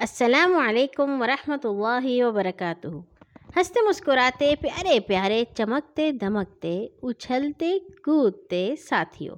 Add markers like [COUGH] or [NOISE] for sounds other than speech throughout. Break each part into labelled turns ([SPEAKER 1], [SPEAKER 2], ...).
[SPEAKER 1] السلام علیکم ورحمۃ اللہ وبرکاتہ۔ ہنستے مسکراتے، پیارے پیارے، چمکتے، دھمکتے، اچھلتے، کودتے ساتھیوں،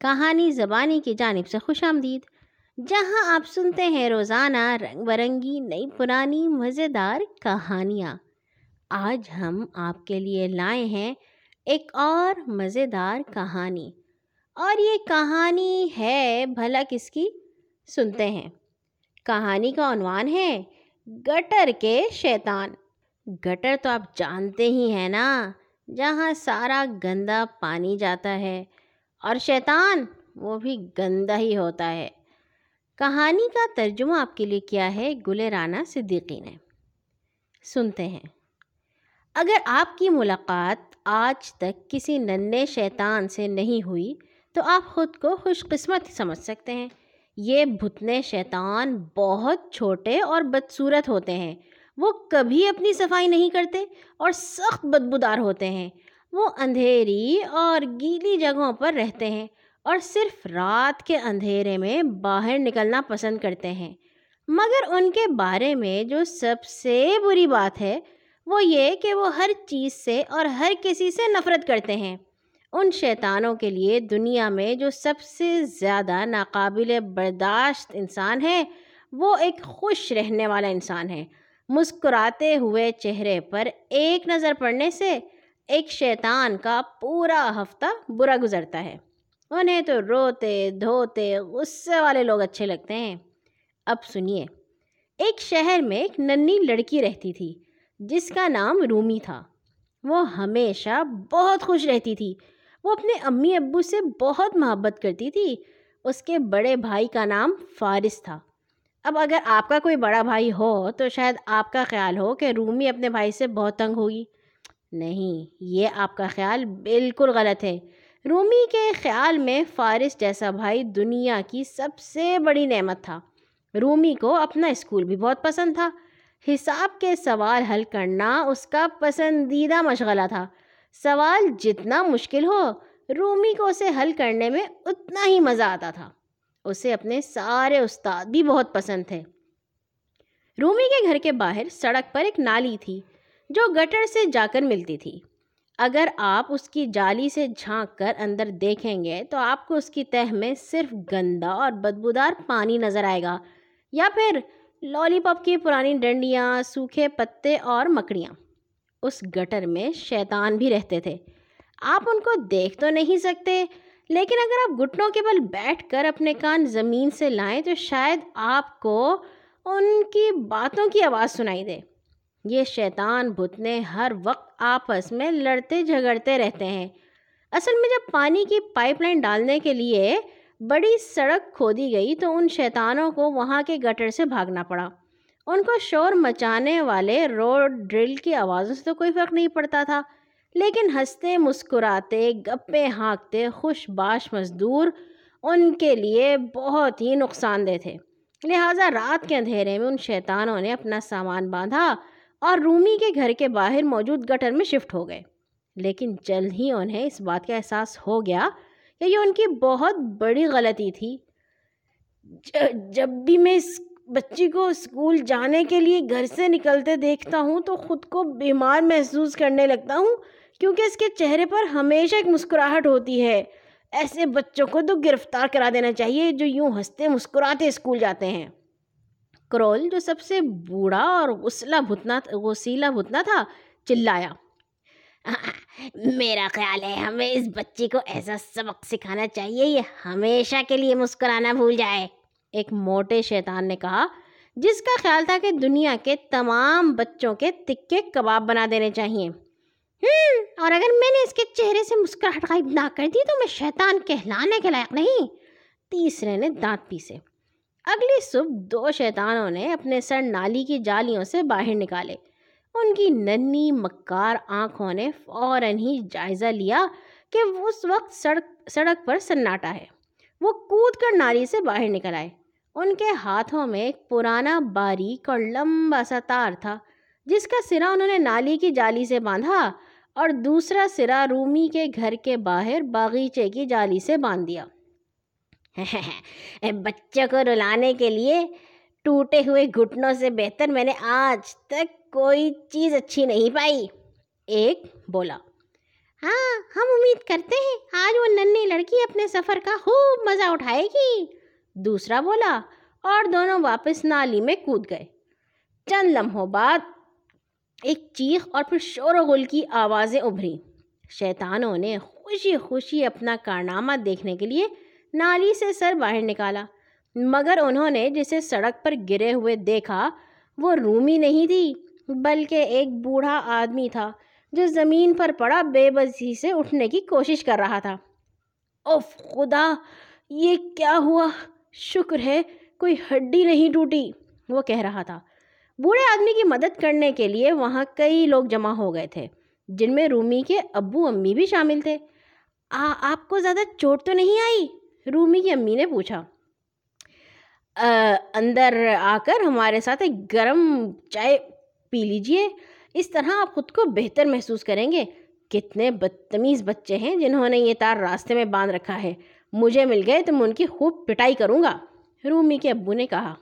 [SPEAKER 1] کہانی زبانی کی جانب سے خوش آمدید۔ جہاں آپ سنتے ہیں روزانہ رنگ برنگی نئی پرانی مزیدار کہانیاں، آج ہم آپ کے لیے لائے ہیں ایک اور مزیدار کہانی۔ اور یہ کہانی ہے بھلا کس کی؟ سنتے ہیں۔ کہانی کا عنوان ہے گٹر کے شیطان۔ گٹر تو آپ جانتے ہی ہیں نا، جہاں سارا گندا پانی جاتا ہے اور شیطان وہ بھی گندا ہی ہوتا ہے۔ کہانی کا ترجمہ آپ کے لیے کیا ہے گل رانا صدیقی نے۔ سنتے ہیں۔ اگر آپ کی ملاقات آج تک کسی ننے شیطان سے نہیں ہوئی تو آپ خود کو خوش قسمت سمجھ سکتے ہیں۔ یہ بھتنے شیطان بہت چھوٹے اور بدصورت ہوتے ہیں۔ وہ کبھی اپنی صفائی نہیں کرتے اور سخت بدبودار ہوتے ہیں۔ وہ اندھیری اور گیلی جگہوں پر رہتے ہیں اور صرف رات کے اندھیرے میں باہر نکلنا پسند کرتے ہیں۔ مگر ان کے بارے میں جو سب سے بری بات ہے وہ یہ کہ وہ ہر چیز سے اور ہر کسی سے نفرت کرتے ہیں۔ ان شیطانوں کے لیے دنیا میں جو سب سے زیادہ ناقابل برداشت انسان ہے، وہ ایک خوش رہنے والا انسان ہے۔ مسکراتے ہوئے چہرے پر ایک نظر پڑنے سے ایک شیطان کا پورا ہفتہ برا گزرتا ہے۔ انہیں تو روتے، دھوتے، غصے والے لوگ اچھے لگتے ہیں۔ اب سنیے، ایک شہر میں ایک ننی لڑکی رہتی تھی، جس کا نام رومی تھا۔ وہ ہمیشہ بہت خوش رہتی تھی۔ وہ اپنے امی ابو سے بہت محبت کرتی تھی۔ اس کے بڑے بھائی کا نام فارس تھا۔ اب اگر آپ کا کوئی بڑا بھائی ہو تو شاید آپ کا خیال ہو کہ رومی اپنے بھائی سے بہت تنگ ہوگی۔ نہیں، یہ آپ کا خیال بالکل غلط ہے۔ رومی کے خیال میں فارس جیسا بھائی دنیا کی سب سے بڑی نعمت تھا۔ رومی کو اپنا اسکول بھی بہت پسند تھا۔ حساب کے سوال حل کرنا اس کا پسندیدہ مشغلہ تھا۔ سوال جتنا مشکل ہو، رومی کو اسے حل کرنے میں اتنا ہی مزہ آتا تھا۔ اسے اپنے سارے استاد بھی بہت پسند تھے۔ رومی کے گھر کے باہر سڑک پر ایک نالی تھی جو گٹر سے جا کر ملتی تھی۔ اگر آپ اس کی جالی سے جھانک کر اندر دیکھیں گے تو آپ کو اس کی تہ میں صرف گندا اور بدبودار پانی نظر آئے گا، یا پھر لالی پاپ کی پرانی ڈنڈیاں، سوکھے پتے اور مکڑیاں۔ اس گٹر میں شیطان بھی رہتے تھے۔ آپ ان کو دیکھ تو نہیں سکتے، لیکن اگر آپ گھٹنوں کے بل بیٹھ کر اپنے کان زمین سے لائیں تو شاید آپ کو ان کی باتوں کی آواز سنائی دے۔ یہ شیطان بھتنے ہر وقت آپس میں لڑتے جھگڑتے رہتے ہیں۔ اصل میں جب پانی کی پائپ لائن ڈالنے کے لیے بڑی سڑک کھودی گئی تو ان شیطانوں کو وہاں کے گٹر سے بھاگنا پڑا۔ ان کو شور مچانے والے روڈ ڈرل کی آوازوں سے تو کوئی فرق نہیں پڑتا تھا۔ لیکن ہنستے، مسکراتے، گپے ہانکتے، خوش باش مزدور ان کے لیے بہت ہی نقصان دہ تھے۔ لہٰذا رات کے اندھیرے میں ان شیطانوں نے اپنا سامان باندھا اور رومی کے گھر کے باہر موجود گٹر میں شفٹ ہو گئے۔ لیکن جلد ہی انہیں اس بات کا احساس ہو گیا کہ یہ ان کی بہت بڑی غلطی تھی۔ جب بھی میں اس بچی کو اسکول جانے کے لیے گھر سے نکلتے دیکھتا ہوں تو خود کو بیمار محسوس کرنے لگتا ہوں، کیونکہ اس کے چہرے پر ہمیشہ ایک مسکراہٹ ہوتی ہے۔ ایسے بچوں کو تو گرفتار کرا دینا چاہیے جو یوں ہنستے مسکراتے اسکول جاتے ہیں۔ کرول، جو سب سے بوڑھا اور غسلہ بھتنا، غسیلہ بھتنا تھا، چلایا۔ میرا خیال ہے ہمیں اس بچی کو ایسا سبق سکھانا چاہیے، یہ ہمیشہ کے لیے مسکرانا بھول جائے۔ ایک موٹے شیطان نے کہا، جس کا خیال تھا کہ دنیا کے تمام بچوں کے تکے کباب بنا دینے چاہیے۔ اور اگر میں نے اس کے چہرے سے مسکراہٹ غائب نہ کر دی تو میں شیطان کہلانے کے لائق نہیں۔ تیسرے نے دانت پیسے۔ اگلی صبح دو شیطانوں نے اپنے سر نالی کی جالیوں سے باہر نکالے۔ ان کی ننی مکار آنکھوں نے فوراً ہی جائزہ لیا کہ اس وقت سڑک سڑک پر سناٹا ہے۔ وہ کود کر نالی سے باہر نکل آئے۔ ان کے ہاتھوں میں ایک پرانا باریک اور لمبا سا تار تھا، جس کا سرا انہوں نے نالی کی جالی سے باندھا اور دوسرا سرا رومی کے گھر کے باہر باغیچے کی جالی سے باندھ دیا۔ [LAUGHS] بچوں کو رلانے کے لیے ٹوٹے ہوئے گھٹنوں سے بہتر میں نے آج تک کوئی چیز اچھی نہیں پائی۔ ایک بولا ہاں ہم امید کرتے ہیں آج وہ ننھی لڑکی اپنے سفر کا خوب مزہ اٹھائے گی۔ دوسرا بولا، اور دونوں واپس نالی میں کود گئے۔ چند لمحوں بعد ایک چیخ اور پھر شور و غل کی آوازیں ابھری شیطانوں نے خوشی خوشی اپنا کارنامہ دیکھنے کے لیے نالی سے سر باہر نکالا۔ مگر انہوں نے جسے سڑک پر گرے ہوئے دیکھا، وہ رومی نہیں تھی، بلکہ ایک بوڑھا آدمی تھا، جو زمین پر پڑا بے بسی سے اٹھنے کی کوشش کر رہا تھا۔ اف خدا، یہ کیا ہوا؟ شکر ہے، کوئی ہڈی نہیں ٹوٹی، وہ کہہ رہا تھا۔ بوڑھے آدمی کی مدد کرنے کے لیے وہاں کئی لوگ جمع ہو گئے تھے، جن میں رومی کے ابو امی بھی شامل تھے۔ آ، آپ کو زیادہ چوٹ تو نہیں آئی؟ رومی کی امی نے پوچھا۔ اندر آ کر ہمارے ساتھ ایک گرم چائے پی لیجیے۔ اس طرح آپ خود کو بہتر محسوس کریں گے۔ کتنے بدتمیز بچے ہیں جنہوں نے یہ تار راستے میں باندھ رکھا ہے۔ مجھے مل گئے تو میں ان کی خوب پٹائی کروں گا۔ رومی کے ابو نے کہا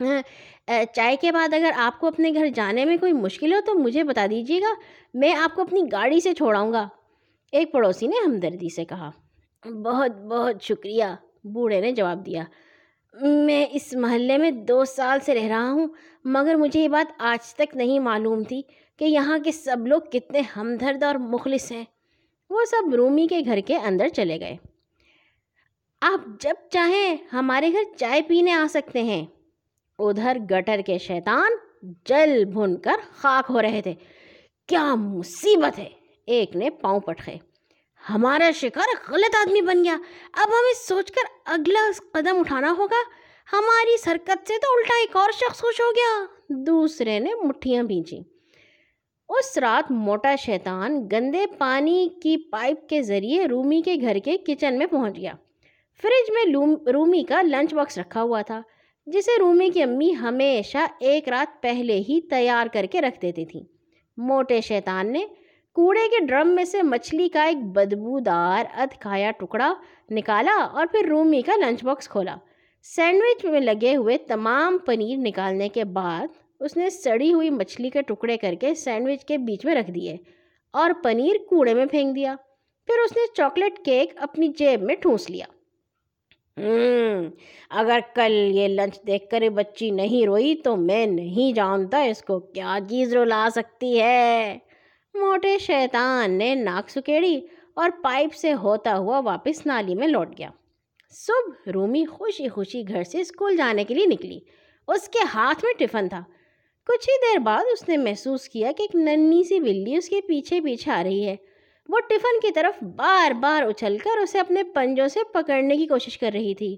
[SPEAKER 1] ہاں، چائے کے بعد اگر آپ کو اپنے گھر جانے میں کوئی مشکل ہو تو مجھے بتا دیجیے گا، میں آپ کو اپنی گاڑی سے چھوڑاؤں گا۔ ایک پڑوسی نے ہمدردی سے کہا، بہت بہت شکریہ۔ بوڑھے نے جواب دیا، میں اس محلے میں دو سال سے رہ رہا ہوں، مگر مجھے یہ بات آج تک نہیں معلوم تھی کہ یہاں کے سب لوگ کتنے ہمدرد اور مخلص ہیں۔ وہ سب رومی کے گھر کے اندر چلے گئے۔ آپ جب چاہیں ہمارے گھر چائے پینے آ سکتے ہیں۔ ادھر گٹر کے شیطان جل بھن کر خاک ہو رہے تھے۔ کیا مصیبت ہے۔ ایک نے پاؤں پٹخے ہمارا شکار غلط آدمی بن گیا۔ اب ہمیں سوچ کر اگلا قدم اٹھانا ہوگا۔ ہماری اس حرکت سے تو الٹا ایک اور شخص خوش ہو گیا۔ دوسرے نے مٹھیاں بھیجی اس رات موٹا شیطان گندے پانی کی پائپ کے ذریعے رومی کے گھر کے کچن میں پہنچ گیا۔ فریج میں رومی کا لنچ باکس رکھا ہوا تھا، جسے رومی کی امی ہمیشہ ایک رات پہلے ہی تیار کر کے رکھ دیتی تھیں۔ موٹے شیطان نے کوڑے کے ڈرم میں سے مچھلی کا ایک بدبودار ادھ کھایا ٹکڑا نکالا اور پھر رومی کا لنچ باکس کھولا۔ سینڈوچ میں لگے ہوئے تمام پنیر نکالنے کے بعد اس نے سڑی ہوئی مچھلی کے ٹکڑے کر کے سینڈوچ کے بیچ میں رکھ دیے اور پنیر کوڑے میں پھینک دیا۔ پھر اس نے چاکلیٹ کیک اپنی جیب میں ٹھونس لیا۔ اگر کل یہ لنچ دیکھ کر بچی نہیں روئی تو میں نہیں جانتا اس کو کیا چیز رلا سکتی ہے۔ موٹے شیطان نے ناک سکیڑی اور پائپ سے ہوتا ہوا واپس نالی میں لوٹ گیا۔ صبح رومی خوشی خوشی گھر سے اسکول جانے کے لیے نکلی۔ اس کے ہاتھ میں ٹفن تھا۔ کچھ ہی دیر بعد اس نے محسوس کیا کہ ایک ننی سی بلی اس کے پیچھے پیچھے آ رہی ہے۔ وہ ٹفن کی طرف بار بار اچھل کر اسے اپنے پنجوں سے پکڑنے کی کوشش کر رہی تھی۔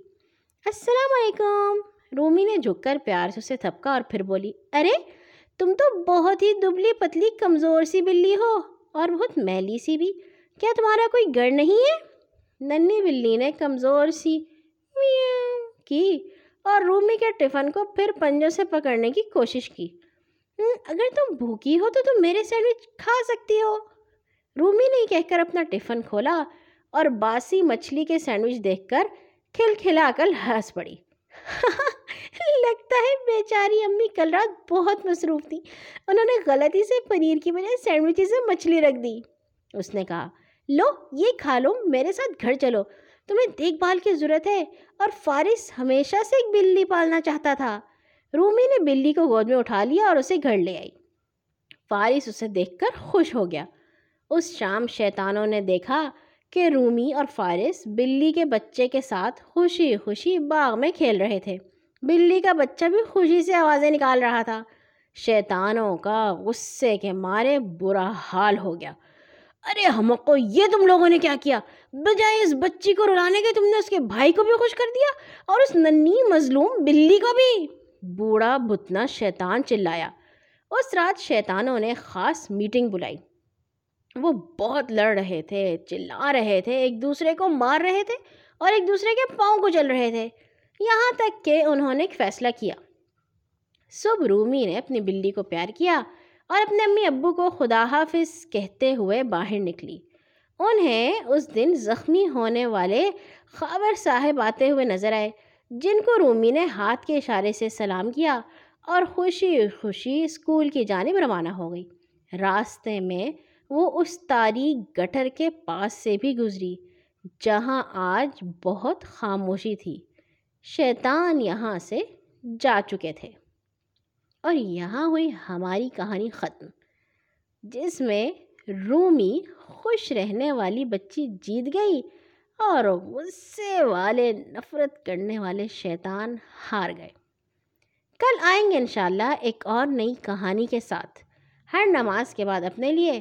[SPEAKER 1] السلام علیکم. رومی نے جھک کر پیار سے اسے تھپکا اور پھر بولی، ارے، تم تو بہت ہی دبلی پتلی کمزور سی بلی ہو اور بہت میلی سی بھی۔ کیا تمہارا کوئی گڑ نہیں ہے؟ ننی بلی نے کمزور سی کی اور رومی کے ٹفن کو پھر پنجوں سے پکڑنے کی کوشش کی۔ اگر تم بھوکی ہو تو تم میرے سینڈوچ کھا سکتی ہو۔ رومی نے کہہ کر اپنا ٹفن کھولا اور باسی مچھلی کے سینڈوچ دیکھ کر کھل کھلا کر ہنس پڑی۔ [LAUGHS] لگتا ہے بیچاری امی کل رات بہت مصروف تھی انہوں نے غلطی سے پنیر کی بجائے سینڈوچ سے مچھلی رکھ دی۔ اس نے کہا، لو، یہ کھا لو، میرے ساتھ گھر چلو۔ تمہیں دیکھ بھال کی ضرورت ہے اور فارس ہمیشہ سے ایک بلی پالنا چاہتا تھا۔ رومی نے بلی کو گود میں اٹھا لیا اور اسے گھر لے آئی۔ فارس اسے دیکھ کر خوش ہو گیا۔ اس شام شیطانوں نے دیکھا کہ رومی اور فارس بلی کے بچے کے ساتھ خوشی خوشی باغ میں کھیل رہے تھے۔ بلی کا بچہ بھی خوشی سے آوازیں نکال رہا تھا۔ شیطانوں کا غصے کے مارے برا حال ہو گیا۔ ارے ہم کو یہ تم لوگوں نے کیا کیا؟ بجائے اس بچی کو رلانے کے تم نے اس کے بھائی کو بھی خوش کر دیا اور اس ننی مظلوم بلی کو بھی۔ بوڑھا بتنا شیطان چلایا۔ اس رات شیطانوں نے خاص میٹنگ بلائی۔ وہ بہت لڑ رہے تھے، چلا رہے تھے، ایک دوسرے کو مار رہے تھے اور ایک دوسرے کے پاؤں کو چل رہے تھے۔ یہاں تک کہ انہوں نے ایک فیصلہ کیا۔ صبح رومی نے اپنی بلی کو پیار کیا اور اپنے امی ابو کو خدا حافظ کہتے ہوئے باہر نکلی۔ انہیں اس دن زخمی ہونے والے خابر صاحب آتے ہوئے نظر آئے، جن کو رومی نے ہاتھ کے اشارے سے سلام کیا اور خوشی خوشی اسکول کی جانب روانہ ہو گئی۔ راستے میں وہ اس تاریخ گٹر کے پاس سے بھی گزری، جہاں آج بہت خاموشی تھی۔ شیطان یہاں سے جا چکے تھے۔ اور یہاں ہوئی ہماری کہانی ختم، جس میں رومی خوش رہنے والی بچی جیت گئی اور غصے والے نفرت کرنے والے شیطان ہار گئے۔ کل آئیں گے انشاءاللہ ایک اور نئی کہانی کے ساتھ۔ ہر نماز کے بعد اپنے لیے